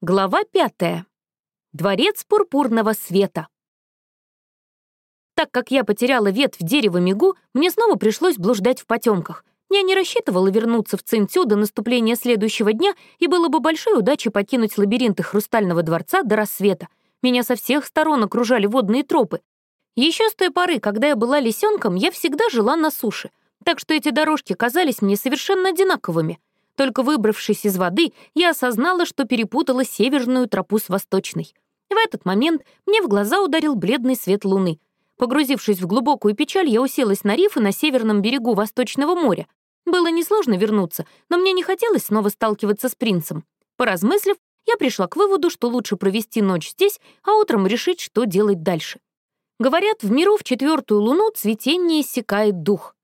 Глава пятая. Дворец пурпурного света. Так как я потеряла ветвь дерева Мигу, мне снова пришлось блуждать в потемках. Я не рассчитывала вернуться в Цинцю до наступления следующего дня, и было бы большой удачей покинуть лабиринты Хрустального дворца до рассвета. Меня со всех сторон окружали водные тропы. Еще с той поры, когда я была лисенком, я всегда жила на суше, так что эти дорожки казались мне совершенно одинаковыми — только выбравшись из воды, я осознала, что перепутала северную тропу с восточной. В этот момент мне в глаза ударил бледный свет луны. Погрузившись в глубокую печаль, я уселась на рифы на северном берегу Восточного моря. Было несложно вернуться, но мне не хотелось снова сталкиваться с принцем. Поразмыслив, я пришла к выводу, что лучше провести ночь здесь, а утром решить, что делать дальше. Говорят, в миру в четвертую луну цветение иссякает дух.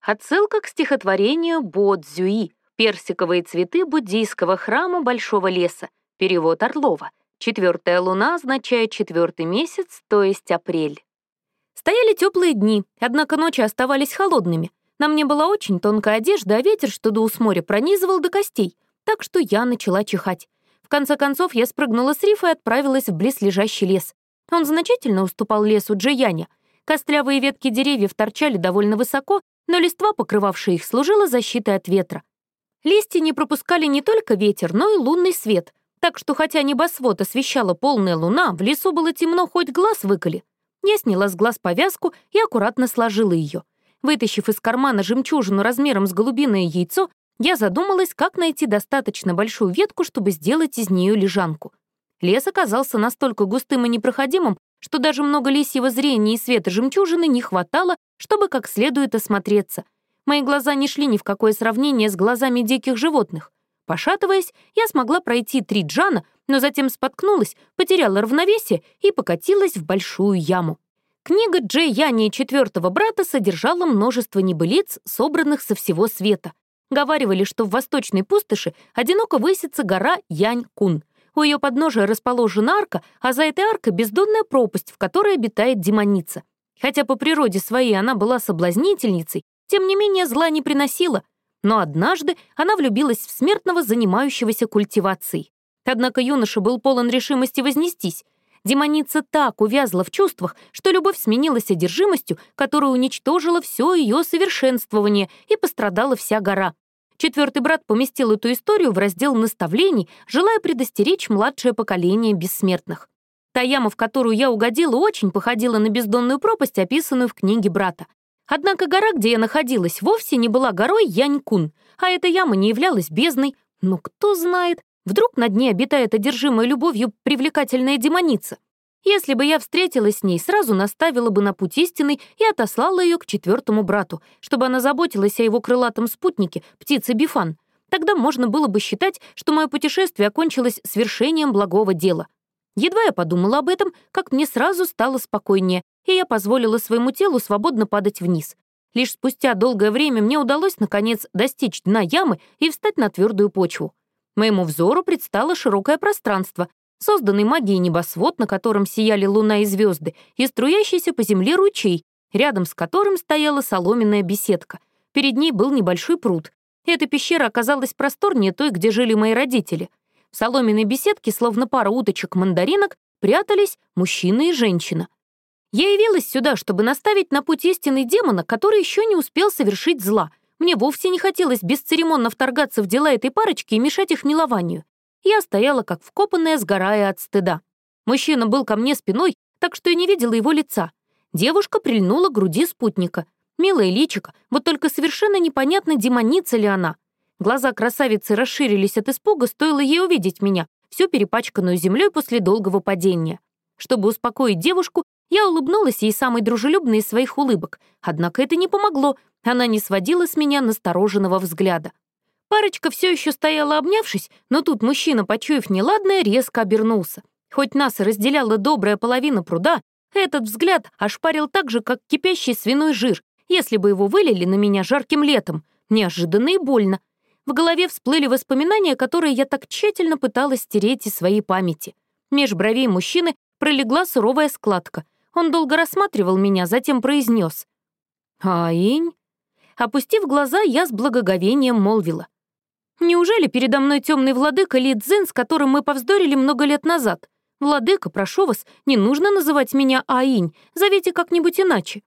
Отсылка к стихотворению Бо Цзюи Персиковые цветы буддийского храма Большого леса. Перевод Орлова. Четвертая луна означает четвертый месяц, то есть апрель. Стояли теплые дни, однако ночи оставались холодными. На мне была очень тонкая одежда, а ветер, что до с моря, пронизывал до костей, так что я начала чихать. В конце концов, я спрыгнула с рифа и отправилась в близлежащий лес. Он значительно уступал лесу Джияня. Костлявые ветки деревьев торчали довольно высоко, но листва, покрывавшая их, служила защитой от ветра. Листья не пропускали не только ветер, но и лунный свет, так что хотя небосвод освещала полная луна, в лесу было темно, хоть глаз выколи. Я сняла с глаз повязку и аккуратно сложила ее. Вытащив из кармана жемчужину размером с голубиное яйцо, я задумалась, как найти достаточно большую ветку, чтобы сделать из нее лежанку. Лес оказался настолько густым и непроходимым, что даже много лисьего зрения и света жемчужины не хватало, чтобы как следует осмотреться — Мои глаза не шли ни в какое сравнение с глазами диких животных. Пошатываясь, я смогла пройти три джана, но затем споткнулась, потеряла равновесие и покатилась в большую яму. Книга Джей Яни четвертого брата содержала множество небылиц, собранных со всего света. Говаривали, что в восточной пустоши одиноко высится гора Янь-Кун. У ее подножия расположена арка, а за этой аркой бездонная пропасть, в которой обитает демоница. Хотя по природе своей она была соблазнительницей, тем не менее зла не приносила, но однажды она влюбилась в смертного, занимающегося культивацией. Однако юноша был полон решимости вознестись. Демоница так увязла в чувствах, что любовь сменилась одержимостью, которая уничтожила все ее совершенствование, и пострадала вся гора. Четвертый брат поместил эту историю в раздел наставлений, желая предостеречь младшее поколение бессмертных. Та яма, в которую я угодила, очень походила на бездонную пропасть, описанную в книге брата. Однако гора, где я находилась, вовсе не была горой Янькун, а эта яма не являлась бездной. Но кто знает, вдруг на дне обитает одержимая любовью привлекательная демоница. Если бы я встретилась с ней, сразу наставила бы на путь истинный и отослала ее к четвертому брату, чтобы она заботилась о его крылатом спутнике, птице Бифан. Тогда можно было бы считать, что мое путешествие окончилось свершением благого дела. Едва я подумала об этом, как мне сразу стало спокойнее, и я позволила своему телу свободно падать вниз. Лишь спустя долгое время мне удалось, наконец, достичь дна ямы и встать на твердую почву. Моему взору предстало широкое пространство, созданный магией небосвод, на котором сияли луна и звезды, и струящийся по земле ручей, рядом с которым стояла соломенная беседка. Перед ней был небольшой пруд. Эта пещера оказалась просторнее той, где жили мои родители. В соломенной беседке, словно пара уточек-мандаринок, прятались мужчина и женщина — я явилась сюда, чтобы наставить на путь истинный демона, который еще не успел совершить зла. Мне вовсе не хотелось бесцеремонно вторгаться в дела этой парочки и мешать их милованию. Я стояла как вкопанная, сгорая от стыда. Мужчина был ко мне спиной, так что я не видела его лица. Девушка прильнула к груди спутника. Милая личика, вот только совершенно непонятно, демоница ли она. Глаза красавицы расширились от испуга, стоило ей увидеть меня, всю перепачканную землей после долгого падения. Чтобы успокоить девушку, я улыбнулась ей самой дружелюбной из своих улыбок, однако это не помогло, она не сводила с меня настороженного взгляда. Парочка все еще стояла обнявшись, но тут мужчина, почуяв неладное, резко обернулся. Хоть нас и разделяла добрая половина пруда, этот взгляд ошпарил так же, как кипящий свиной жир, если бы его вылили на меня жарким летом, неожиданно и больно. В голове всплыли воспоминания, которые я так тщательно пыталась стереть из своей памяти. Меж бровей мужчины пролегла суровая складка — он долго рассматривал меня, затем произнес. «Аинь?» Опустив глаза, я с благоговением молвила. Неужели передо мной темный владыка Ли Цзин, с которым мы повздорили много лет назад? Владыка, прошу вас, не нужно называть меня Аинь, зовите как-нибудь иначе.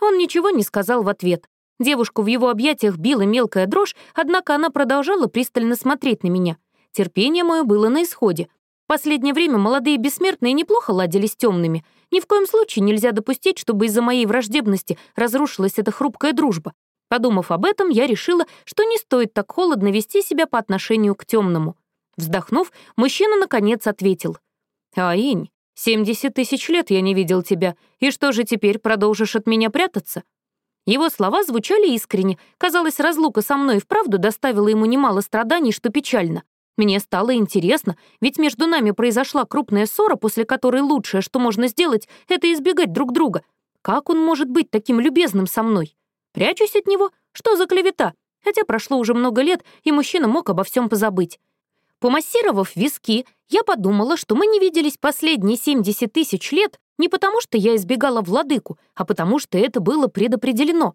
Он ничего не сказал в ответ. Девушку в его объятиях била мелкая дрожь, однако она продолжала пристально смотреть на меня. Терпение мое было на исходе. Последнее время молодые бессмертные неплохо ладили с темными. Ни в коем случае нельзя допустить, чтобы из-за моей враждебности разрушилась эта хрупкая дружба. Подумав об этом, я решила, что не стоит так холодно вести себя по отношению к темному. Вздохнув, мужчина наконец ответил. «Аинь, 70 тысяч лет я не видел тебя, и что же теперь, продолжишь от меня прятаться?» Его слова звучали искренне. Казалось, разлука со мной вправду доставила ему немало страданий, что печально. Мне стало интересно, ведь между нами произошла крупная ссора, после которой лучшее, что можно сделать, это избегать друг друга. Как он может быть таким любезным со мной? Прячусь от него? Что за клевета? Хотя прошло уже много лет, и мужчина мог обо всем позабыть. Помассировав виски, я подумала, что мы не виделись последние 70 тысяч лет не потому, что я избегала владыку, а потому, что это было предопределено.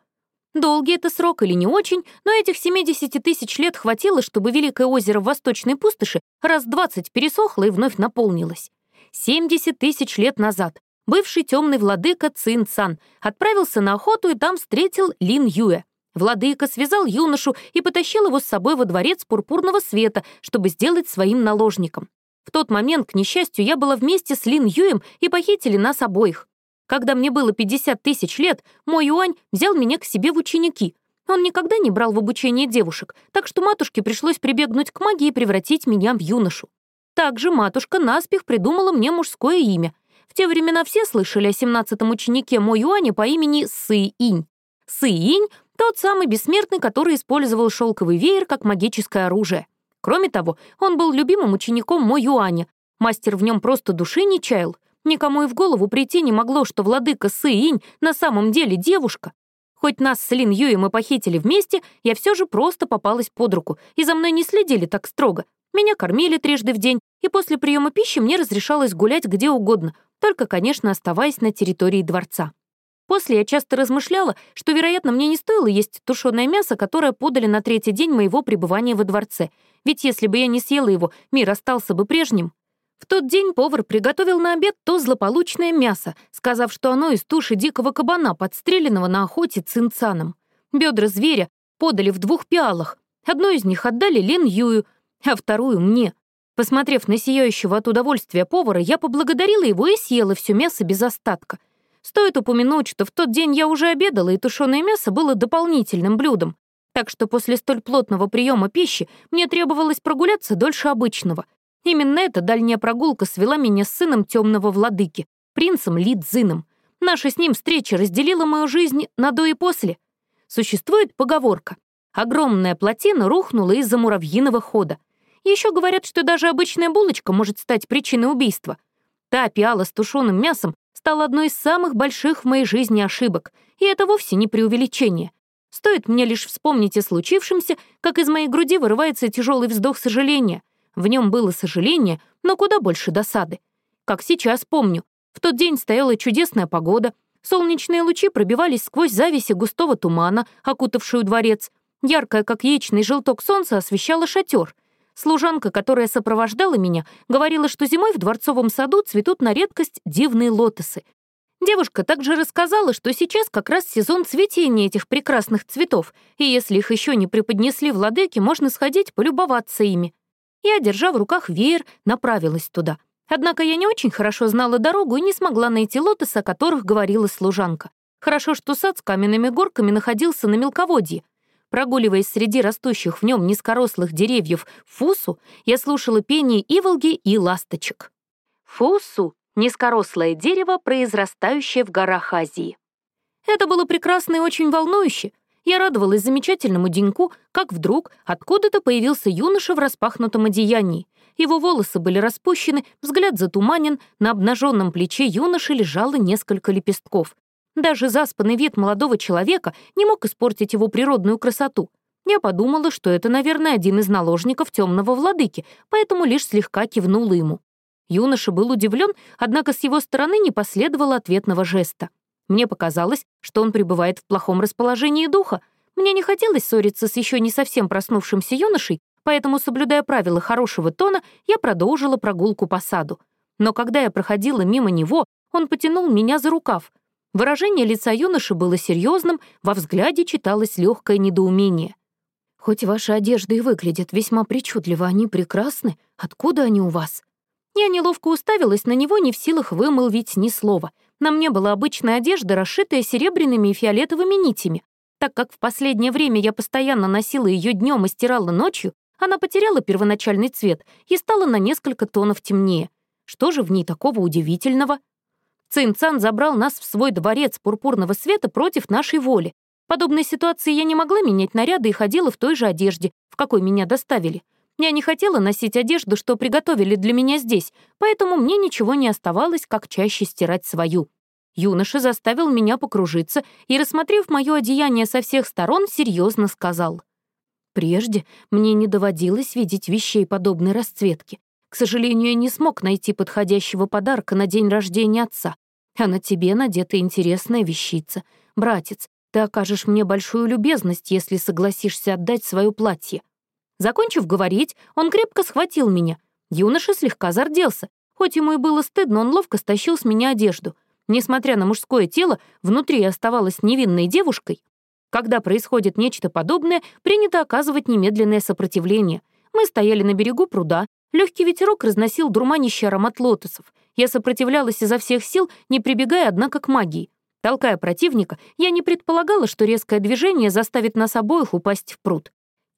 Долгий это срок или не очень, но этих 70 тысяч лет хватило, чтобы Великое озеро в Восточной пустоши раз 20 пересохло и вновь наполнилось. 70 тысяч лет назад бывший темный владыка Цин Цан, отправился на охоту и там встретил Лин Юэ. Владыка связал юношу и потащил его с собой во дворец пурпурного света, чтобы сделать своим наложником. В тот момент, к несчастью, я была вместе с Лин Юем и похитили нас обоих. Когда мне было 50 тысяч лет, мой Юань взял меня к себе в ученики. Он никогда не брал в обучение девушек, так что матушке пришлось прибегнуть к магии и превратить меня в юношу. Также матушка наспех придумала мне мужское имя в те времена все слышали о семнадцатом ученике Мо Юане по имени Сы-Инь. Сы-Инь — тот самый бессмертный, который использовал шелковый веер как магическое оружие. Кроме того, он был любимым учеником Мо Юаня. Мастер в нем просто души не чаял. Никому и в голову прийти не могло, что владыка Сы-Инь на самом деле девушка. Хоть нас с Лин Юем и похитили вместе, я все же просто попалась под руку, и за мной не следили так строго. Меня кормили трижды в день, и после приема пищи мне разрешалось гулять где угодно, только, конечно, оставаясь на территории дворца. После я часто размышляла, что, вероятно, мне не стоило есть тушеное мясо, которое подали на третий день моего пребывания во дворце, ведь если бы я не съела его, мир остался бы прежним. В тот день повар приготовил на обед то злополучное мясо, сказав, что оно из туши дикого кабана, подстреленного на охоте цинцаном. Бедра зверя подали в двух пиалах. Одну из них отдали Лин Юю, а вторую — мне. Посмотрев на сияющего от удовольствия повара, я поблагодарила его и съела все мясо без остатка. Стоит упомянуть, что в тот день я уже обедала, и тушеное мясо было дополнительным блюдом. Так что после столь плотного приема пищи мне требовалось прогуляться дольше обычного. Именно эта дальняя прогулка свела меня с сыном темного владыки, принцем Лидзином. Наша с ним встреча разделила мою жизнь на до и после. Существует поговорка. Огромная плотина рухнула из-за муравьиного хода — еще говорят, что даже обычная булочка может стать причиной убийства. Та пиала с тушеным мясом стала одной из самых больших в моей жизни ошибок, и это вовсе не преувеличение. Стоит мне лишь вспомнить о случившемся, как из моей груди вырывается тяжелый вздох сожаления. В нем было сожаление, но куда больше досады. Как сейчас помню, в тот день стояла чудесная погода, солнечные лучи пробивались сквозь зависи густого тумана, окутавшую дворец. Яркое, как яичный желток солнца, освещало шатер. Служанка, которая сопровождала меня, говорила, что зимой в дворцовом саду цветут на редкость дивные лотосы. Девушка также рассказала, что сейчас как раз сезон цветения этих прекрасных цветов, и если их еще не преподнесли владыке, можно сходить полюбоваться ими. Я, держа в руках веер, направилась туда. Однако я не очень хорошо знала дорогу и не смогла найти лотосы, о которых говорила служанка. Хорошо, что сад с каменными горками находился на мелководье, Прогуливаясь среди растущих в нем низкорослых деревьев фусу, я слушала пение иволги и ласточек. Фусу — низкорослое дерево, произрастающее в горах Азии. Это было прекрасно и очень волнующе. Я радовалась замечательному деньку, как вдруг откуда-то появился юноша в распахнутом одеянии. Его волосы были распущены, взгляд затуманен, на обнаженном плече юноши лежало несколько лепестков. Даже заспанный вид молодого человека не мог испортить его природную красоту. Я подумала, что это, наверное, один из наложников темного владыки, поэтому лишь слегка кивнула ему. Юноша был удивлен, однако с его стороны не последовало ответного жеста. Мне показалось, что он пребывает в плохом расположении духа. Мне не хотелось ссориться с еще не совсем проснувшимся юношей, Поэтому, соблюдая правила хорошего тона, я продолжила прогулку по саду. Но когда я проходила мимо него, он потянул меня за рукав. Выражение лица юноши было серьезным, во взгляде читалось легкое недоумение. «Хоть ваши одежды и выглядят весьма причудливо, они прекрасны. Откуда они у вас?» Я неловко уставилась на него, не в силах вымолвить ни слова. На мне была обычная одежда, расшитая серебряными и фиолетовыми нитями. Так как в последнее время я постоянно носила ее днем и стирала ночью, она потеряла первоначальный цвет и стала на несколько тонов темнее. Что же в ней такого удивительного? Цинцан забрал нас в свой дворец пурпурного света против нашей воли. Подобной ситуации я не могла менять наряды и ходила в той же одежде, в какой меня доставили. Я не хотела носить одежду, что приготовили для меня здесь, поэтому мне ничего не оставалось, как чаще стирать свою. Юноша заставил меня покружиться и, рассмотрев мое одеяние со всех сторон, серьезно сказал. «Прежде мне не доводилось видеть вещей подобной расцветки. К сожалению, я не смог найти подходящего подарка на день рождения отца. А на тебе надета интересная вещица. Братец, ты окажешь мне большую любезность, если согласишься отдать свое платье». Закончив говорить, он крепко схватил меня. Юноша слегка зарделся. Хоть ему и было стыдно, он ловко стащил с меня одежду. Несмотря на мужское тело, внутри я оставалась невинной девушкой. Когда происходит нечто подобное, принято оказывать немедленное сопротивление. Мы стояли на берегу пруда, легкий ветерок разносил дурманящий аромат лотосов. Я сопротивлялась изо всех сил, не прибегая, однако, к магии. Толкая противника, я не предполагала, что резкое движение заставит нас обоих упасть в пруд.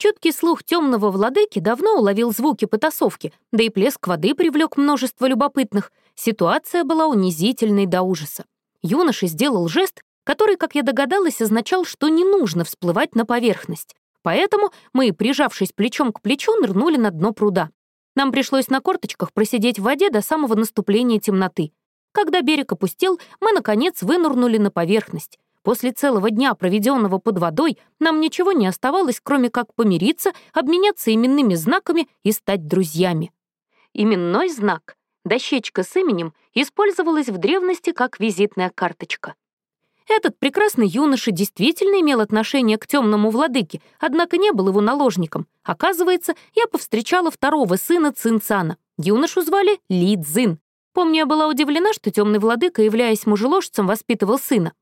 Чуткий слух темного владыки давно уловил звуки потасовки, да и плеск воды привлек множество любопытных. Ситуация была унизительной до ужаса. Юноша сделал жест, который, как я догадалась, означал, что не нужно всплывать на поверхность. Поэтому мы, прижавшись плечом к плечу, нырнули на дно пруда. Нам пришлось на корточках просидеть в воде до самого наступления темноты. Когда берег опустел, мы, наконец, вынырнули на поверхность. После целого дня, проведенного под водой, нам ничего не оставалось, кроме как помириться, обменяться именными знаками и стать друзьями. Именной знак, дощечка с именем, использовалась в древности как визитная карточка. Этот прекрасный юноша действительно имел отношение к темному владыке, однако не был его наложником. Оказывается, я повстречала второго сына Цинцана. Юношу звали Ли Цзин. Помню, я была удивлена, что темный владыка, являясь мужеложцем, воспитывал сына.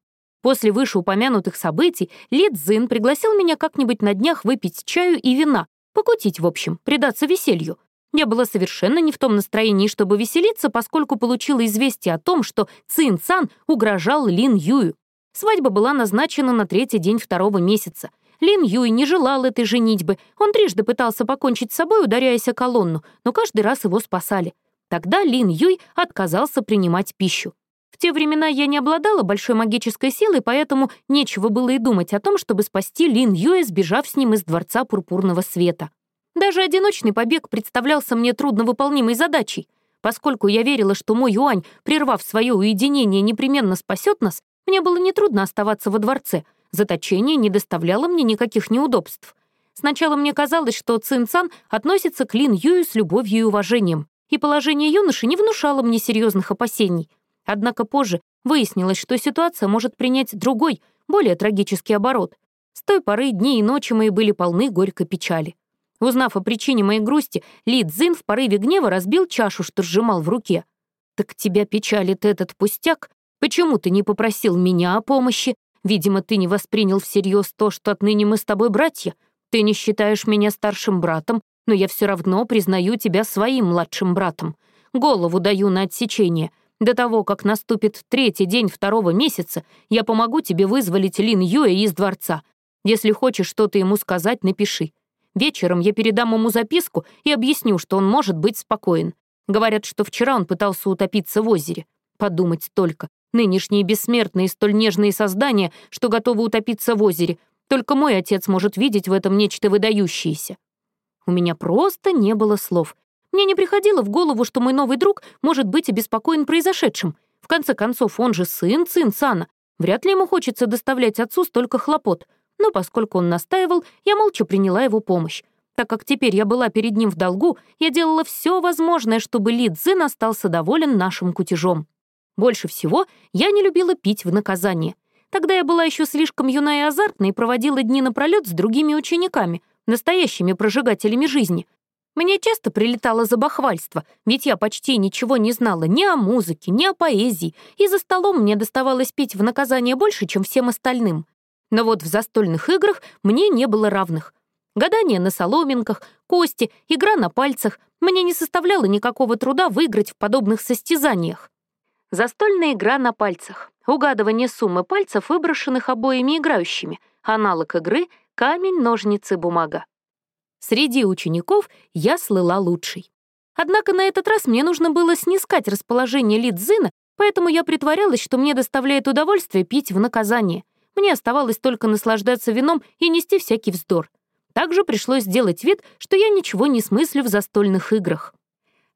После вышеупомянутых событий Ли Цзин пригласил меня как-нибудь на днях выпить чаю и вина, покутить, в общем, предаться веселью. Я была совершенно не в том настроении, чтобы веселиться, поскольку получила известие о том, что Цин Цан угрожал Лин Юю. Свадьба была назначена на третий день второго месяца. Лин Юй не желал этой женитьбы. Он трижды пытался покончить с собой, ударяясь о колонну, но каждый раз его спасали. Тогда Лин Юй отказался принимать пищу те времена я не обладала большой магической силой, поэтому нечего было и думать о том, чтобы спасти Лин Юэ, сбежав с ним из Дворца Пурпурного Света. Даже одиночный побег представлялся мне трудновыполнимой задачей. Поскольку я верила, что мой Юань, прервав свое уединение, непременно спасет нас, мне было нетрудно оставаться во дворце. Заточение не доставляло мне никаких неудобств. Сначала мне казалось, что Цин Цан относится к Лин Юю с любовью и уважением, и положение юноши не внушало мне серьезных опасений — Однако позже выяснилось, что ситуация может принять другой, более трагический оборот. С той поры дни и ночи мои были полны горькой печали. Узнав о причине моей грусти, Ли Цзин в порыве гнева разбил чашу, что сжимал в руке. «Так тебя печалит этот пустяк? Почему ты не попросил меня о помощи? Видимо, ты не воспринял всерьез то, что отныне мы с тобой братья. Ты не считаешь меня старшим братом, но я все равно признаю тебя своим младшим братом. Голову даю на отсечение. До того, как наступит третий день второго месяца, я помогу тебе вызволить Лин Юэ из дворца. Если хочешь что-то ему сказать, напиши. Вечером я передам ему записку и объясню, что он может быть спокоен. Говорят, что вчера он пытался утопиться в озере. Подумать только. Нынешние бессмертные столь нежные создания, что готовы утопиться в озере. Только мой отец может видеть в этом нечто выдающееся. У меня просто не было слов. Мне не приходило в голову, что мой новый друг может быть обеспокоен произошедшим. В конце концов, он же сын Цинцана. Вряд ли ему хочется доставлять отцу столько хлопот. Но поскольку он настаивал, я молча приняла его помощь. Так как теперь я была перед ним в долгу, я делала все возможное, чтобы Ли Цзин остался доволен нашим кутежом. Больше всего я не любила пить в наказание. Тогда я была еще слишком юна и азартна и проводила дни напролет с другими учениками, настоящими прожигателями жизни. Мне часто прилетало за бахвальство, ведь я почти ничего не знала ни о музыке, ни о поэзии, и за столом мне доставалось пить в наказание больше, чем всем остальным. Но вот в застольных играх мне не было равных. Гадание на соломинках, кости, игра на пальцах мне не составляло никакого труда выиграть в подобных состязаниях. Застольная игра на пальцах. Угадывание суммы пальцев, выброшенных обоими играющими. Аналог игры — камень, ножницы, бумага. Среди учеников я слыла лучшей. Однако на этот раз мне нужно было снискать расположение Лидзина, поэтому я притворялась, что мне доставляет удовольствие пить в наказание. Мне оставалось только наслаждаться вином и нести всякий вздор. Также пришлось сделать вид, что я ничего не смыслю в застольных играх.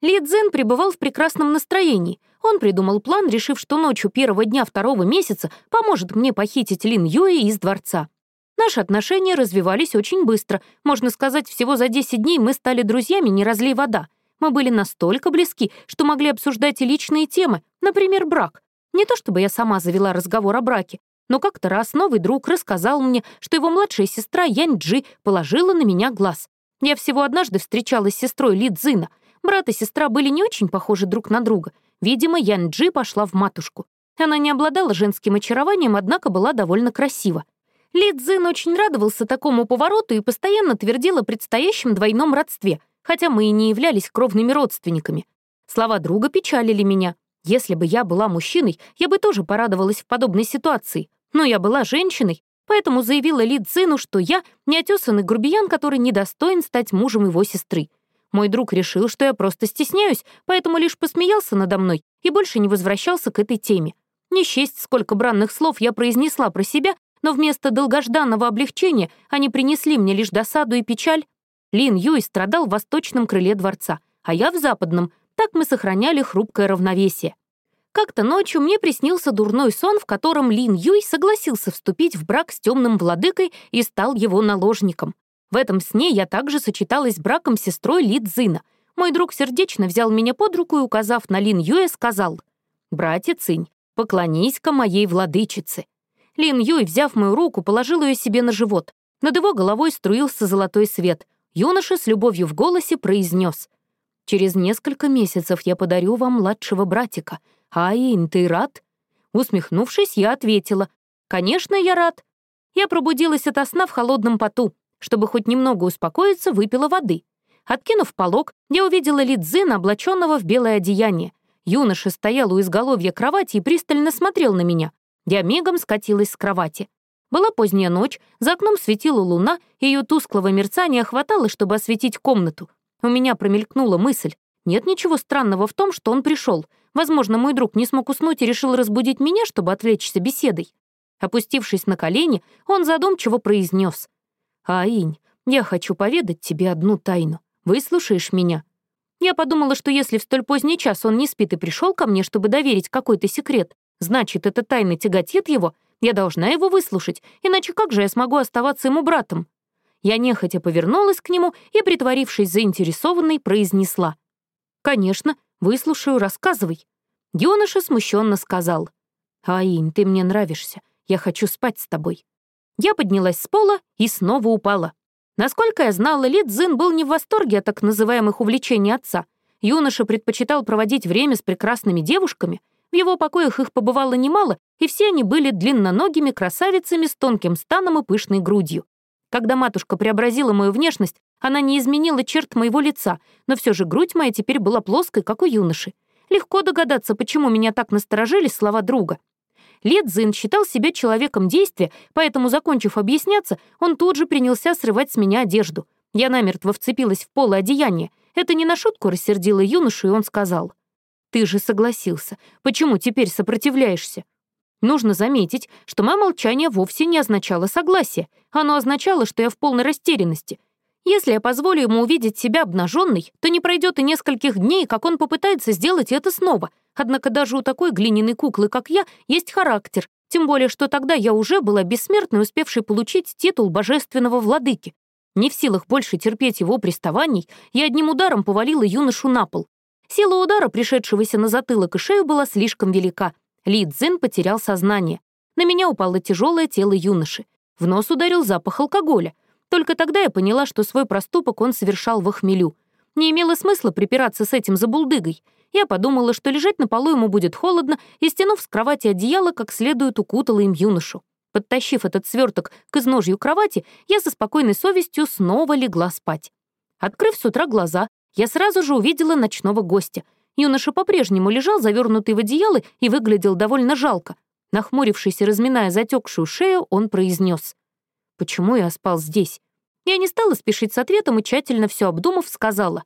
Ли Цзэн пребывал в прекрасном настроении. Он придумал план, решив, что ночью первого дня второго месяца поможет мне похитить Лин Юэ из дворца. Наши отношения развивались очень быстро. Можно сказать, всего за 10 дней мы стали друзьями «Не разлей вода». Мы были настолько близки, что могли обсуждать и личные темы, например, брак. Не то чтобы я сама завела разговор о браке, но как-то раз новый друг рассказал мне, что его младшая сестра Янь Джи положила на меня глаз. Я всего однажды встречалась с сестрой Ли Цзина. Брат и сестра были не очень похожи друг на друга. Видимо, Янь Джи пошла в матушку. Она не обладала женским очарованием, однако была довольно красива. Ли Цзин очень радовался такому повороту и постоянно твердил о предстоящем двойном родстве, хотя мы и не являлись кровными родственниками. Слова друга печалили меня. Если бы я была мужчиной, я бы тоже порадовалась в подобной ситуации. Но я была женщиной, поэтому заявила Ли Цзину, что я неотесанный грубиян, который недостоин стать мужем его сестры. Мой друг решил, что я просто стесняюсь, поэтому лишь посмеялся надо мной и больше не возвращался к этой теме. Не счесть, сколько бранных слов я произнесла про себя, но вместо долгожданного облегчения они принесли мне лишь досаду и печаль. Лин Юй страдал в восточном крыле дворца, а я в западном. Так мы сохраняли хрупкое равновесие. Как-то ночью мне приснился дурной сон, в котором Лин Юй согласился вступить в брак с темным владыкой и стал его наложником. В этом сне я также сочеталась с браком с сестрой Ли Цзина. Мой друг сердечно взял меня под руку и, указав на Лин Юя, сказал, «Братец Цинь, поклонись-ка моей владычице». Лин Юй, взяв мою руку, положил ее себе на живот. Над его головой струился золотой свет. Юноша с любовью в голосе произнес, «Через несколько месяцев я подарю вам младшего братика. «Аин, ты рад?» Усмехнувшись, я ответила, «Конечно, я рад». Я пробудилась ото сна в холодном поту. Чтобы хоть немного успокоиться, выпила воды. Откинув полог, я увидела Лидзина, облаченного в белое одеяние. Юноша стоял у изголовья кровати и пристально смотрел на меня. Я мигом скатилась с кровати. Была поздняя ночь, за окном светила луна, ее тусклого мерцания хватало, чтобы осветить комнату. У меня промелькнула мысль. Нет ничего странного в том, что он пришел. Возможно, мой друг не смог уснуть и решил разбудить меня, чтобы отвлечься беседой. Опустившись на колени, он задумчиво произнес. «Аинь, я хочу поведать тебе одну тайну. Выслушаешь меня?» Я подумала, что если в столь поздний час он не спит и пришел ко мне, чтобы доверить какой-то секрет, значит, эта тайна тяготит его, я должна его выслушать, иначе как же я смогу оставаться ему братом? Я нехотя повернулась к нему и, притворившись заинтересованной, произнесла. «Конечно, Выслушаю, рассказывай». Юноша смущенно сказал. «Аинь, ты мне нравишься. Я хочу спать с тобой». Я поднялась с пола и снова упала. Насколько я знала, Ли Цзин был не в восторге от так называемых увлечений отца. Юноша предпочитал проводить время с прекрасными девушками. В его покоях их побывало немало, и все они были длинноногими красавицами с тонким станом и пышной грудью. Когда матушка преобразила мою внешность, она не изменила черт моего лица, но все же грудь моя теперь была плоской, как у юноши. Легко догадаться, почему меня так насторожили слова друга. Лет Зин считал себя человеком действия, поэтому, закончив объясняться, он тут же принялся срывать с меня одежду. Я намертво вцепилась в поло одеяния. Это не на шутку рассердило юношу, и он сказал. «Ты же согласился. Почему теперь сопротивляешься?» Нужно заметить, что мое молчание вовсе не означало согласие. Оно означало, что я в полной растерянности. Если я позволю ему увидеть себя обнаженной, то не пройдет и нескольких дней, как он попытается сделать это снова. Однако даже у такой глиняной куклы, как я, есть характер, тем более, что тогда я уже была бессмертной, успевшей получить титул божественного владыки. Не в силах больше терпеть его приставаний, я одним ударом повалила юношу на пол. Сила удара, пришедшегося на затылок и шею, была слишком велика. Ли Цзин потерял сознание. На меня упало тяжелое тело юноши. В нос ударил запах алкоголя — Только тогда я поняла, что свой проступок он совершал в хмелю. Не имело смысла припираться с этим забулдыгой. Я подумала, что лежать на полу ему будет холодно, и, стянув с кровати одеяло, как следует укутала им юношу. Подтащив этот сверток к изножью кровати, я со спокойной совестью снова легла спать. Открыв с утра глаза, я сразу же увидела ночного гостя. Юноша по-прежнему лежал, завернутый в одеяло, и выглядел довольно жалко. Нахмурившись и разминая затекшую шею, он произнес: «Почему я спал здесь?» Я не стала спешить с ответом и, тщательно все обдумав, сказала.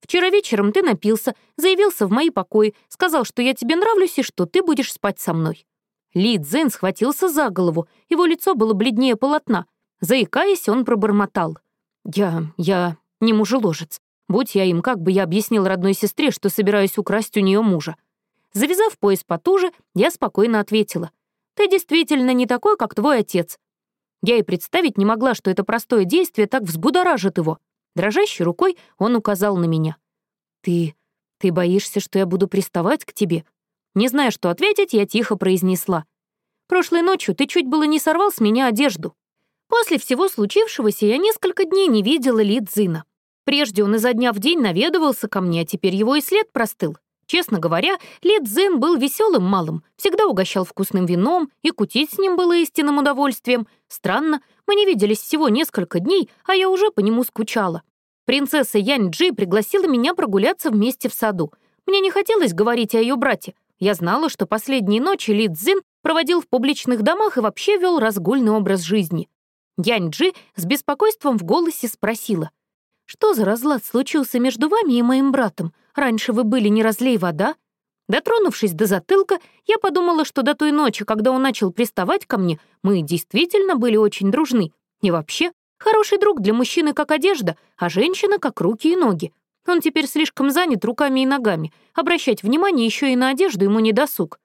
«Вчера вечером ты напился, заявился в мои покои, сказал, что я тебе нравлюсь и что ты будешь спать со мной». Ли Цзэн схватился за голову, его лицо было бледнее полотна. Заикаясь, он пробормотал. «Я... я не мужеложец. Будь я им, как бы я объяснил родной сестре, что собираюсь украсть у нее мужа. Завязав пояс потуже, я спокойно ответила. «Ты действительно не такой, как твой отец». Я и представить не могла, что это простое действие так взбудоражит его. Дрожащей рукой он указал на меня. «Ты... ты боишься, что я буду приставать к тебе?» Не зная, что ответить, я тихо произнесла. «Прошлой ночью ты чуть было не сорвал с меня одежду». После всего случившегося я несколько дней не видела Ли Цзина. Прежде он изо дня в день наведывался ко мне, а теперь его и след простыл. Честно говоря, Лид Зен был веселым малым, всегда угощал вкусным вином, и кутить с ним было истинным удовольствием. Странно, мы не виделись всего несколько дней, а я уже по нему скучала. Принцесса Янь Джи пригласила меня прогуляться вместе в саду. Мне не хотелось говорить о ее брате. Я знала, что последние ночи Ли Цзин проводил в публичных домах и вообще вел разгульный образ жизни. Янь Джи с беспокойством в голосе спросила — что за разлад случился между вами и моим братом? Раньше вы были не разлей вода?» Дотронувшись до затылка, я подумала, что до той ночи, когда он начал приставать ко мне, мы действительно были очень дружны. И вообще, хороший друг для мужчины как одежда, а женщина как руки и ноги. Он теперь слишком занят руками и ногами. Обращать внимание еще и на одежду ему не досуг.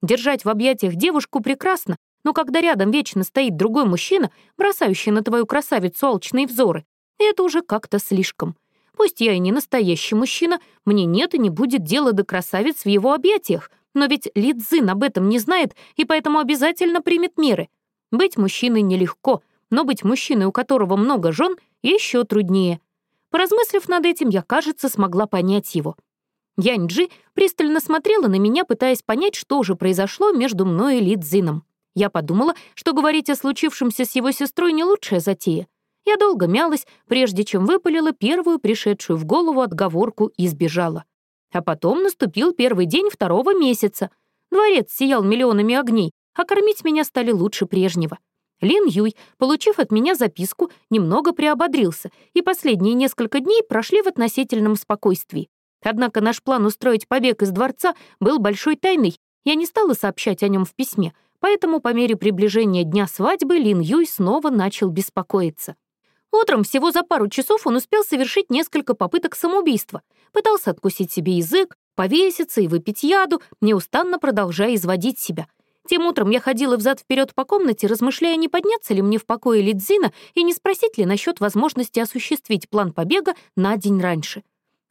Держать в объятиях девушку прекрасно, но когда рядом вечно стоит другой мужчина, бросающий на твою красавицу алчные взоры, это уже как-то слишком. Пусть я и не настоящий мужчина, мне нет и не будет дела до красавиц в его объятиях, но ведь Ли Цзин об этом не знает и поэтому обязательно примет меры. Быть мужчиной нелегко, но быть мужчиной, у которого много жен, еще труднее. Поразмыслив над этим, я, кажется, смогла понять его. Янь-Джи пристально смотрела на меня, пытаясь понять, что же произошло между мной и Ли Цзином. Я подумала, что говорить о случившемся с его сестрой не лучшая затея. Я долго мялась, прежде чем выпалила первую пришедшую в голову отговорку и сбежала. А потом наступил первый день второго месяца. Дворец сиял миллионами огней, а кормить меня стали лучше прежнего. Лин Юй, получив от меня записку, немного приободрился, и последние несколько дней прошли в относительном спокойствии. Однако наш план устроить побег из дворца был большой тайной. Я не стала сообщать о нем в письме, поэтому по мере приближения дня свадьбы Лин Юй снова начал беспокоиться. Утром всего за пару часов он успел совершить несколько попыток самоубийства. Пытался откусить себе язык, повеситься и выпить яду, неустанно продолжая изводить себя. Тем утром я ходила взад вперед по комнате, размышляя, не подняться ли мне в покое Лидзина и не спросить ли насчет возможности осуществить план побега на день раньше.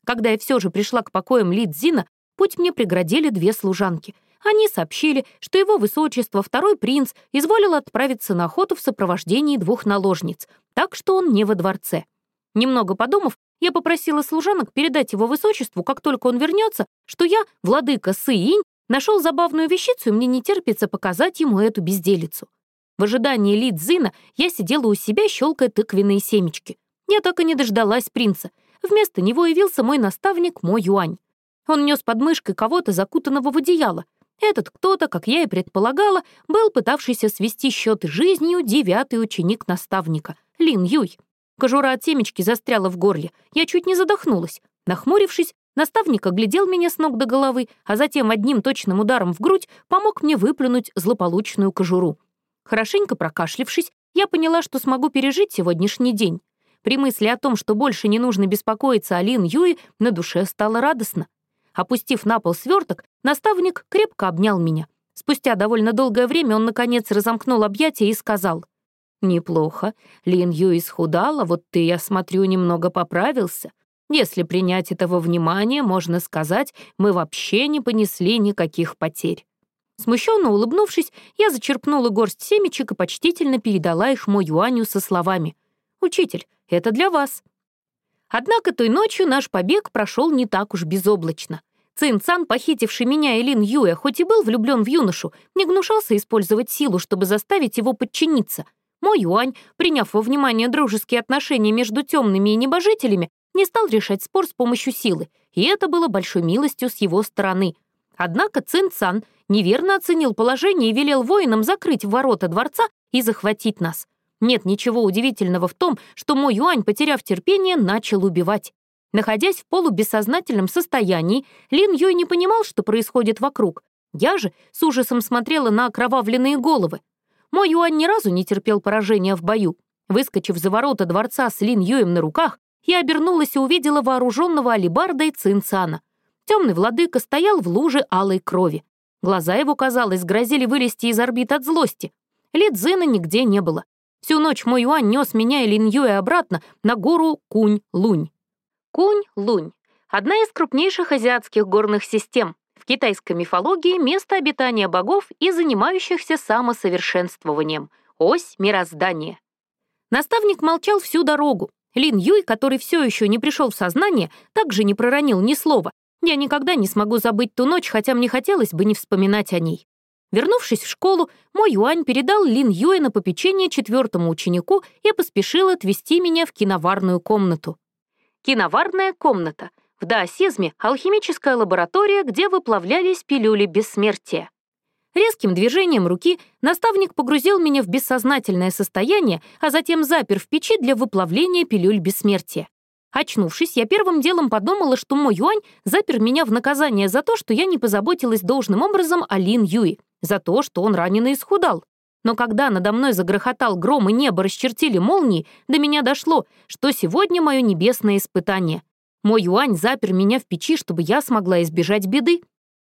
Когда я все же пришла к покоям Лидзина, путь мне преградили две служанки. Они сообщили, что его высочество, второй принц, изволил отправиться на охоту в сопровождении двух наложниц, так что он не во дворце. Немного подумав, я попросила служанок передать его высочеству, как только он вернется, что я, владыка Сыинь, нашел забавную вещицу, и мне не терпится показать ему эту безделицу. В ожидании Ли Цзина я сидела у себя, щелкая тыквенные семечки. Я так и не дождалась принца. Вместо него явился мой наставник Мо Юань. Он нес под мышкой кого-то, закутанного в одеяло. Этот кто-то, как я и предполагала, был пытавшийся свести счеты жизнью девятый ученик наставника, Лин Юй. Кожура от семечки застряла в горле. Я чуть не задохнулась. Нахмурившись, наставник оглядел меня с ног до головы, а затем одним точным ударом в грудь помог мне выплюнуть злополучную кожуру. Хорошенько прокашлившись, я поняла, что смогу пережить сегодняшний день. При мысли о том, что больше не нужно беспокоиться о Лин Юи, на душе стало радостно. Опустив на пол сверток, наставник крепко обнял меня. Спустя довольно долгое время он, наконец, разомкнул объятия и сказал, «Неплохо. Лин Ю исхудала, вот ты, я смотрю, немного поправился. Если принять этого внимания, можно сказать, мы вообще не понесли никаких потерь». Смущенно улыбнувшись, я зачерпнула горсть семечек и почтительно передала их Мо Юаню со словами «Учитель, это для вас». Однако той ночью наш побег прошел не так уж безоблачно. Цин Цан, похитивший меня и Лин Юэ, хоть и был влюблен в юношу, не гнушался использовать силу, чтобы заставить его подчиниться. Мой Юань, приняв во внимание дружеские отношения между темными и небожителями, не стал решать спор с помощью силы, и это было большой милостью с его стороны. Однако Цин Цан неверно оценил положение и велел воинам закрыть ворота дворца и захватить нас. Нет ничего удивительного в том, что мой Юань, потеряв терпение, начал убивать. Находясь в полубессознательном состоянии, Лин Юй не понимал, что происходит вокруг. Я же с ужасом смотрела на окровавленные головы. Мой Юань ни разу не терпел поражения в бою. Выскочив за ворота дворца с Лин Юем на руках, я обернулась и увидела вооруженного алибардой Цинцана. Темный владыка стоял в луже алой крови. Глаза его, казалось, грозили вылезти из орбит от злости. Лидзина нигде не было. Всю ночь мой Юань нес меня и Лин Юэ обратно на гору Кунь-Лунь. Кунь-Лунь — одна из крупнейших азиатских горных систем. В китайской мифологии место обитания богов и занимающихся самосовершенствованием, ось мироздания. Наставник молчал всю дорогу. Лин Юй, который все еще не пришел в сознание, также не проронил ни слова. Я никогда не смогу забыть ту ночь, хотя мне хотелось бы не вспоминать о ней. Вернувшись в школу, мой Юань передал Лин Юэ на попечение четвертому ученику и поспешил отвезти меня в киноварную комнату. Киноварная комната. В даосизме — алхимическая лаборатория, где выплавлялись пилюли бессмертия. Резким движением руки наставник погрузил меня в бессознательное состояние, а затем запер в печи для выплавления пилюль бессмертия. Очнувшись, я первым делом подумала, что мой Юань запер меня в наказание за то, что я не позаботилась должным образом о Лин Юи, за то, что он ранено исхудал. Но когда надо мной загрохотал гром и небо расчертили молнии, до меня дошло, что сегодня мое небесное испытание. Мой юань запер меня в печи, чтобы я смогла избежать беды.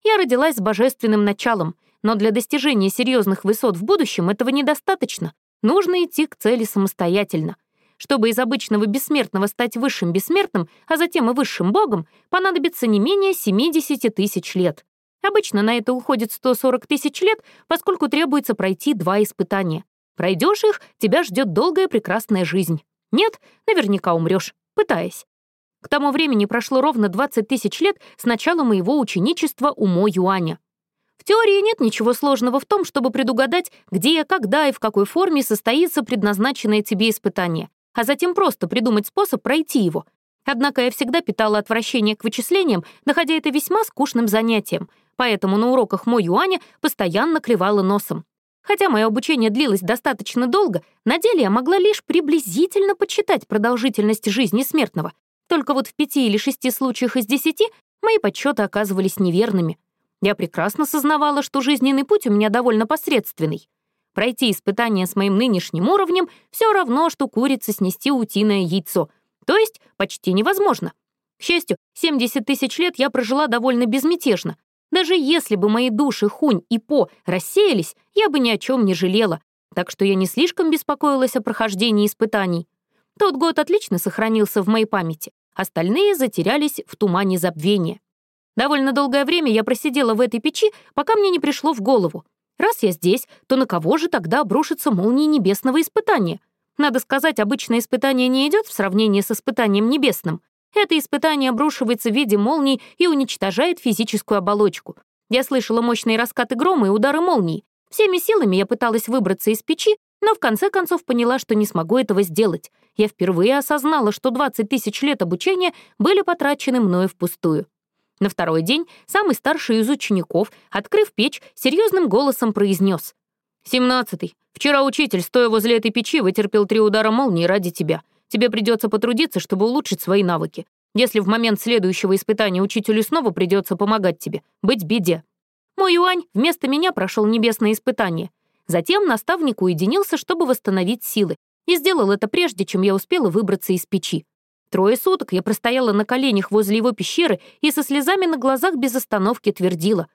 Я родилась с божественным началом, но для достижения серьезных высот в будущем этого недостаточно. Нужно идти к цели самостоятельно. Чтобы из обычного бессмертного стать высшим бессмертным, а затем и высшим богом, понадобится не менее 70 тысяч лет. Обычно на это уходит 140 тысяч лет, поскольку требуется пройти два испытания. Пройдешь их, тебя ждет долгая прекрасная жизнь. Нет, наверняка умрешь, пытаясь. К тому времени прошло ровно 20 тысяч лет с начала моего ученичества у Мо Юаня. В теории нет ничего сложного в том, чтобы предугадать, где, когда и в какой форме состоится предназначенное тебе испытание, а затем просто придумать способ пройти его. Однако я всегда питала отвращение к вычислениям, находя это весьма скучным занятием — поэтому на уроках мой Юаня постоянно клевала носом. Хотя мое обучение длилось достаточно долго, на деле я могла лишь приблизительно подсчитать продолжительность жизни смертного. Только вот в пяти или шести случаях из десяти мои подсчеты оказывались неверными. Я прекрасно сознавала, что жизненный путь у меня довольно посредственный. Пройти испытание с моим нынешним уровнем все равно, что курица снести утиное яйцо, то есть почти невозможно. К счастью, 70 тысяч лет я прожила довольно безмятежно, даже если бы мои души Хунь и По рассеялись, я бы ни о чем не жалела, так что я не слишком беспокоилась о прохождении испытаний. Тот год отлично сохранился в моей памяти, остальные затерялись в тумане забвения. Довольно долгое время я просидела в этой печи, пока мне не пришло в голову. Раз я здесь, то на кого же тогда обрушится молния небесного испытания? Надо сказать, обычное испытание не идет в сравнении с испытанием небесным. Это испытание обрушивается в виде молний и уничтожает физическую оболочку. Я слышала мощные раскаты грома и удары молний. Всеми силами я пыталась выбраться из печи, но в конце концов поняла, что не смогу этого сделать. Я впервые осознала, что 20 тысяч лет обучения были потрачены мною впустую. На второй день самый старший из учеников, открыв печь, серьезным голосом произнес. «Семнадцатый. Вчера учитель, стоя возле этой печи, вытерпел три удара молнии ради тебя. Тебе придется потрудиться, чтобы улучшить свои навыки. Если в момент следующего испытания учителю снова придется помогать тебе, быть беде. Мой Юань вместо меня прошел небесное испытание. Затем наставник уединился, чтобы восстановить силы, и сделал это прежде, чем я успела выбраться из печи. Трое суток я простояла на коленях возле его пещеры и со слезами на глазах без остановки твердила.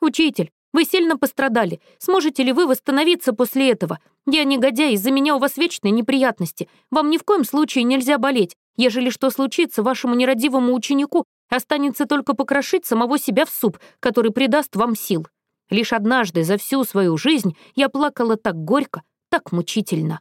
«Учитель, вы сильно пострадали. Сможете ли вы восстановиться после этого? Я негодяй, из-за меня у вас вечные неприятности. Вам ни в коем случае нельзя болеть. Ежели что случится, вашему нерадивому ученику останется только покрошить самого себя в суп, который придаст вам сил. Лишь однажды за всю свою жизнь я плакала так горько, так мучительно.